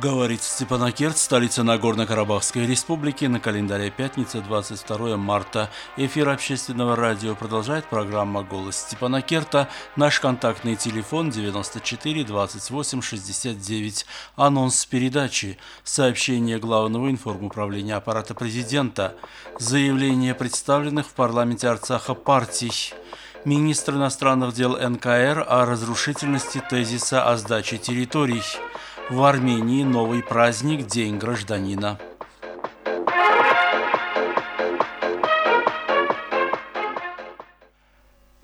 Говорит Степанакерт, столица Нагорно-Карабахской республики, на календаре пятница, 22 марта. Эфир общественного радио продолжает программа «Голос Степанакерта». Наш контактный телефон 94 28 69. Анонс передачи. Сообщение Главного информуправления аппарата президента. Заявление представленных в парламенте Арцаха партий министр иностранных дел НКР о разрушительности тезиса о сдаче территорий. В Армении новый праздник – День гражданина.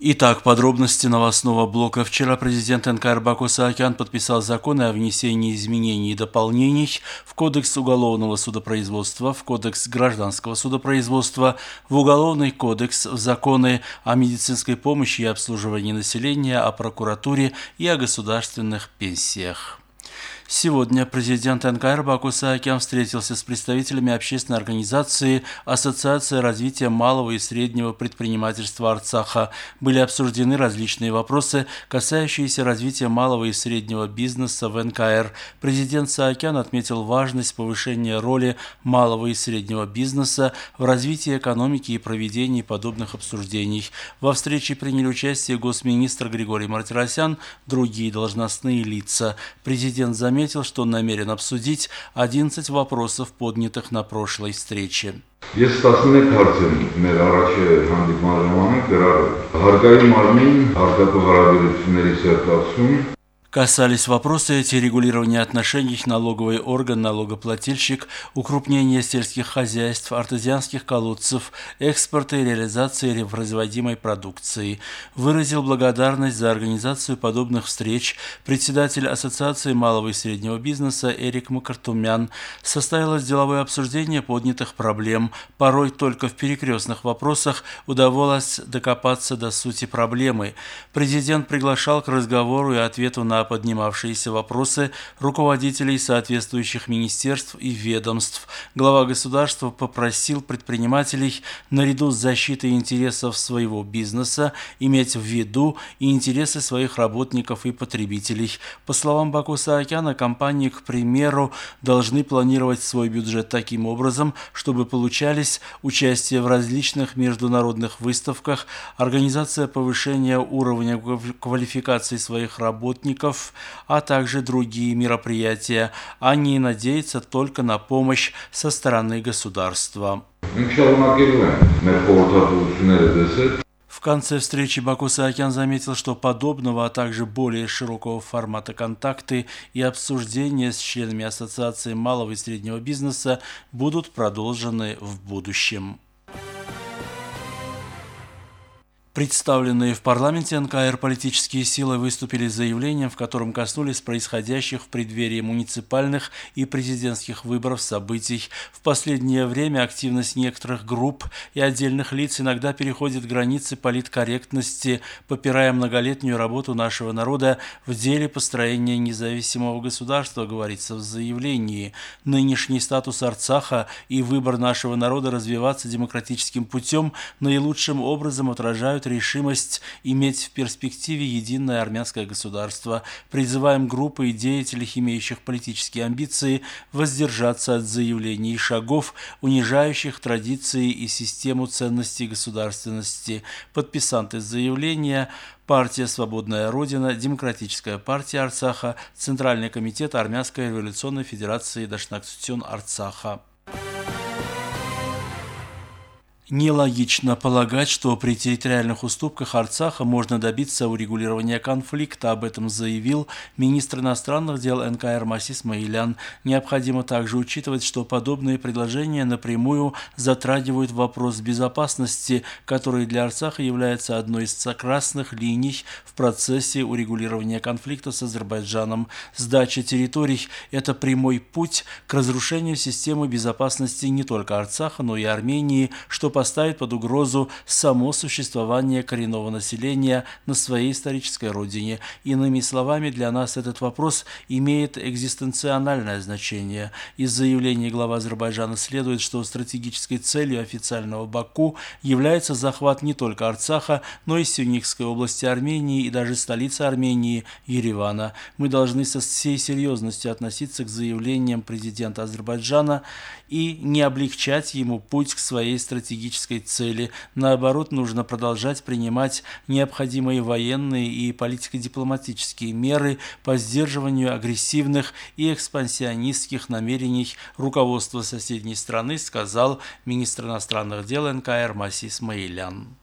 Итак, подробности новостного блока. Вчера президент НКР Баку Саакян подписал законы о внесении изменений и дополнений в Кодекс уголовного судопроизводства, в Кодекс гражданского судопроизводства, в Уголовный кодекс, в законы о медицинской помощи и обслуживании населения, о прокуратуре и о государственных пенсиях. Сегодня президент НКР Баку Саакян встретился с представителями общественной организации Ассоциация развития малого и среднего предпринимательства Арцаха. Были обсуждены различные вопросы, касающиеся развития малого и среднего бизнеса в НКР. Президент Саакян отметил важность повышения роли малого и среднего бизнеса в развитии экономики и проведении подобных обсуждений. Во встрече приняли участие госминистр Григорий Мартиросян, другие должностные лица. Президент заметил, заметил, что он намерен обсудить 11 вопросов, поднятых на прошлой встрече. Ես 11 հարց եմ մեր առաջ հանդիպման ժամանակ գրառել։ Հարկային մարմին, հարկատու հարաբերությունների սերտացում, Касались вопросы эти регулирования отношений налоговый орган, налогоплательщик, укрупнение сельских хозяйств, артезианских колодцев, экспорта и реализации производимой продукции. Выразил благодарность за организацию подобных встреч председатель Ассоциации малого и среднего бизнеса Эрик Макартумян. Состоялось деловое обсуждение поднятых проблем. Порой только в перекрестных вопросах удавалось докопаться до сути проблемы. Президент приглашал к разговору и ответу на поднимавшиеся вопросы руководителей соответствующих министерств и ведомств. Глава государства попросил предпринимателей наряду с защитой интересов своего бизнеса иметь в виду и интересы своих работников и потребителей. По словам Баку Саакяна, компании, к примеру, должны планировать свой бюджет таким образом, чтобы получались участие в различных международных выставках, организация повышения уровня квалификации своих работников, турниров, а также другие мероприятия. Они надеются только на помощь со стороны государства. В конце встречи Баку Саакян заметил, что подобного, а также более широкого формата контакты и обсуждения с членами Ассоциации малого и среднего бизнеса будут продолжены в будущем. Представленные в парламенте НКР политические силы выступили с заявлением, в котором коснулись происходящих в преддверии муниципальных и президентских выборов событий. В последнее время активность некоторых групп и отдельных лиц иногда переходит границы политкорректности, попирая многолетнюю работу нашего народа в деле построения независимого государства, говорится в заявлении. Нынешний статус Арцаха и выбор нашего народа развиваться демократическим путем наилучшим образом отражают решимость иметь в перспективе единое армянское государство. Призываем группы и деятелей, имеющих политические амбиции, воздержаться от заявлений и шагов, унижающих традиции и систему ценностей государственности. Подписанты заявления Партия «Свободная Родина», Демократическая партия Арцаха, Центральный комитет Армянской революционной федерации Дашнакцутюн Арцаха. Нелогично полагать, что при территориальных уступках Арцаха можно добиться урегулирования конфликта. Об этом заявил министр иностранных дел НКР Масис Маилян. Необходимо также учитывать, что подобные предложения напрямую затрагивают вопрос безопасности, который для Арцаха является одной из красных линий в процессе урегулирования конфликта с Азербайджаном. Сдача территорий – это прямой путь к разрушению системы безопасности не только Арцаха, но и Армении, что поставит под угрозу само существование коренного населения на своей исторической родине. Иными словами, для нас этот вопрос имеет экзистенциональное значение. Из заявления главы Азербайджана следует, что стратегической целью официального Баку является захват не только Арцаха, но и Сюникской области Армении и даже столицы Армении Еревана. Мы должны со всей серьезностью относиться к заявлениям президента Азербайджана и не облегчать ему путь к своей стратегической цели. Наоборот, нужно продолжать принимать необходимые военные и политико-дипломатические меры по сдерживанию агрессивных и экспансионистских намерений руководства соседней страны, сказал министр иностранных дел НКР Маси Исмаилян.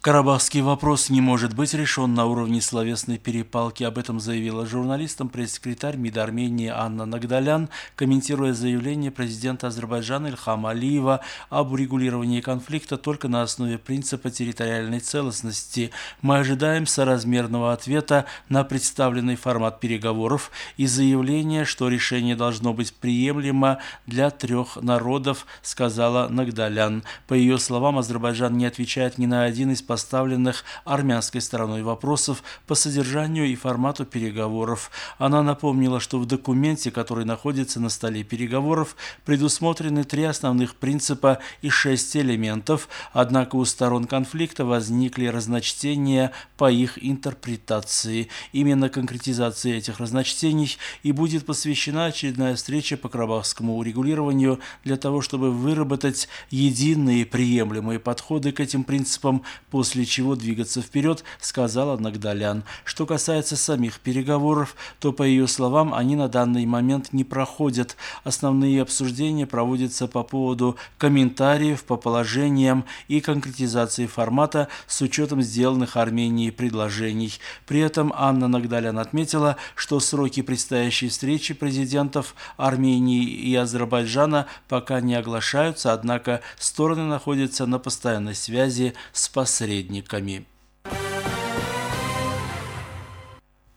Карабахский вопрос не может быть решен на уровне словесной перепалки. Об этом заявила журналистам пресс-секретарь МИД Армении Анна Нагдалян, комментируя заявление президента Азербайджана Ильхама Алиева об урегулировании конфликта только на основе принципа территориальной целостности. Мы ожидаем соразмерного ответа на представленный формат переговоров и заявление, что решение должно быть приемлемо для трех народов, сказала Нагдалян. По ее словам, Азербайджан не отвечает ни на один из поставленных армянской стороной вопросов по содержанию и формату переговоров. Она напомнила, что в документе, который находится на столе переговоров, предусмотрены три основных принципа и шесть элементов, однако у сторон конфликта возникли разночтения по их интерпретации. Именно конкретизации этих разночтений и будет посвящена очередная встреча по карабахскому урегулированию для того, чтобы выработать единые приемлемые подходы к этим принципам по после чего двигаться вперед, сказала Нагдалян. Что касается самих переговоров, то, по ее словам, они на данный момент не проходят. Основные обсуждения проводятся по поводу комментариев по положениям и конкретизации формата с учетом сделанных Арменией предложений. При этом Анна Нагдалян отметила, что сроки предстоящей встречи президентов Армении и Азербайджана пока не оглашаются, однако стороны находятся на постоянной связи с посредниками посредниками.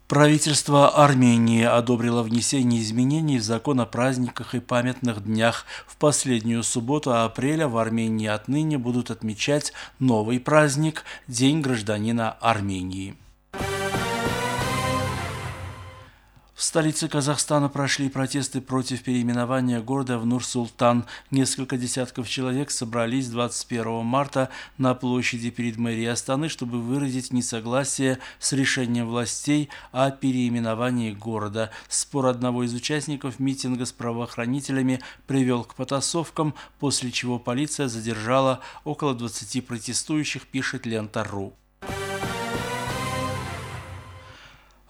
Правительство Армении одобрило внесение изменений в закон о праздниках и памятных днях. В последнюю субботу апреля в Армении отныне будут отмечать новый праздник – День гражданина Армении. В столице Казахстана прошли протесты против переименования города в Нур-Султан. Несколько десятков человек собрались 21 марта на площади перед мэрией Астаны, чтобы выразить несогласие с решением властей о переименовании города. Спор одного из участников митинга с правоохранителями привел к потасовкам, после чего полиция задержала около 20 протестующих, пишет Лента.ру.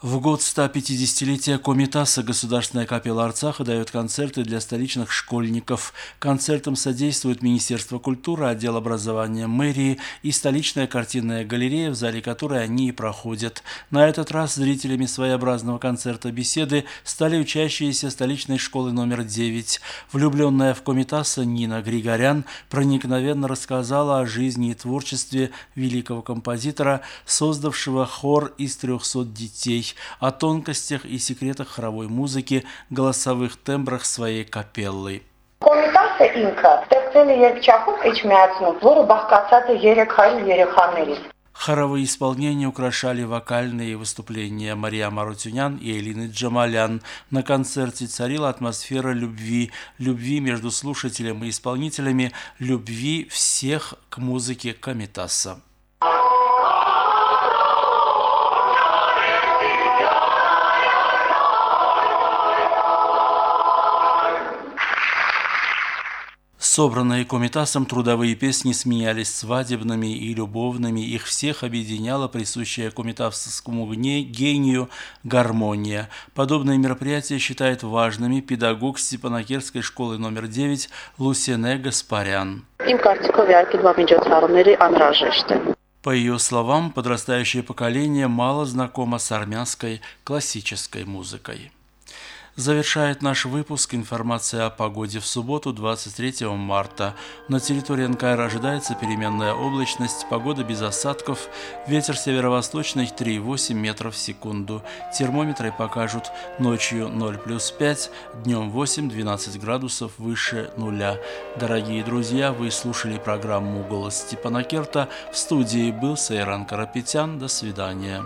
В год 150-летия Комитаса Государственная капелла Арцаха дает концерты для столичных школьников. Концертам содействует Министерство культуры, отдел образования мэрии и столичная картинная галерея, в зале которой они и проходят. На этот раз зрителями своеобразного концерта беседы стали учащиеся столичной школы номер 9. Влюбленная в Комитаса Нина Григорян проникновенно рассказала о жизни и творчестве великого композитора, создавшего хор из 300 детей о тонкостях и секретах хоровой музыки, голосовых тембрах своей капеллы. Կոմիտասը ինքը ստեղծել է երկչախում իջմիացնում, որը բաղկացած է 300 երեխաներից։ Хоровые исполнения украшали вокальные выступления Мария Марутюнян и Элины Джамалян. На концерте царила атмосфера любви, любви между слушателем и исполнителями, любви всех к музыке Камитаса. Собранные Комитасом трудовые песни сменялись свадебными и любовными, их всех объединяла присущая комитасовскому гению гармония. Подобные мероприятия считает важными педагог Степанакерской школы номер 9 Лусене Гаспарян. По ее словам, подрастающее поколение мало знакомо с армянской классической музыкой. Завершает наш выпуск информация о погоде в субботу 23 марта. На территории НКР ожидается переменная облачность, погода без осадков, ветер северо-восточный 3,8 метров в секунду. Термометры покажут ночью 0 плюс 5, днем 8-12 градусов выше нуля. Дорогие друзья, вы слушали программу «Голос Степана Керта». В студии был Сайран Карапетян. До свидания.